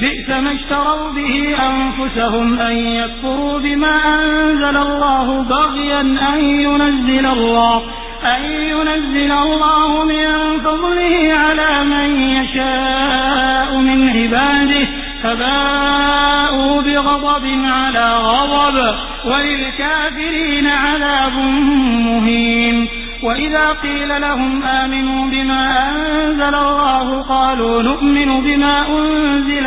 بئس ما اشتروا به أنفسهم أن يكفروا بما أنزل الله بغيا أن ينزل الله أن ينزل الله من فضله على من يشاء من عباده فباءوا بغضب على غضب وللكافرين عذاب مهين. وإذا قيل لهم آمنوا بما أنزل الله قالوا نؤمن بما أنزل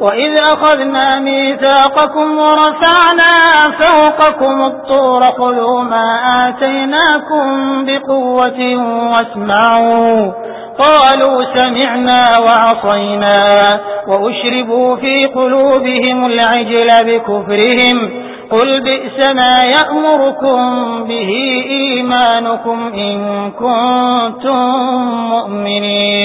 وإذ أخذنا ميثاقكم ورفعنا فوقكم الطور خذوا ما آتيناكم بقوة واسمعوا. قالوا سمعنا وعصينا وأشربوا في قلوبهم العجل بكفرهم. قل بئس ما يأمركم به إيمانكم إن كنتم مؤمنين.